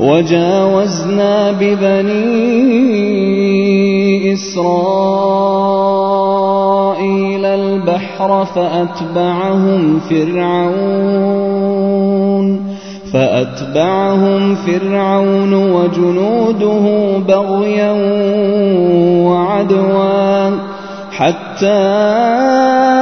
وجاوزنا ببني إسرائيل البحر فأتبعهم فرعون فأتبعهم فرعون وجنوده بغيا وعدوا حتى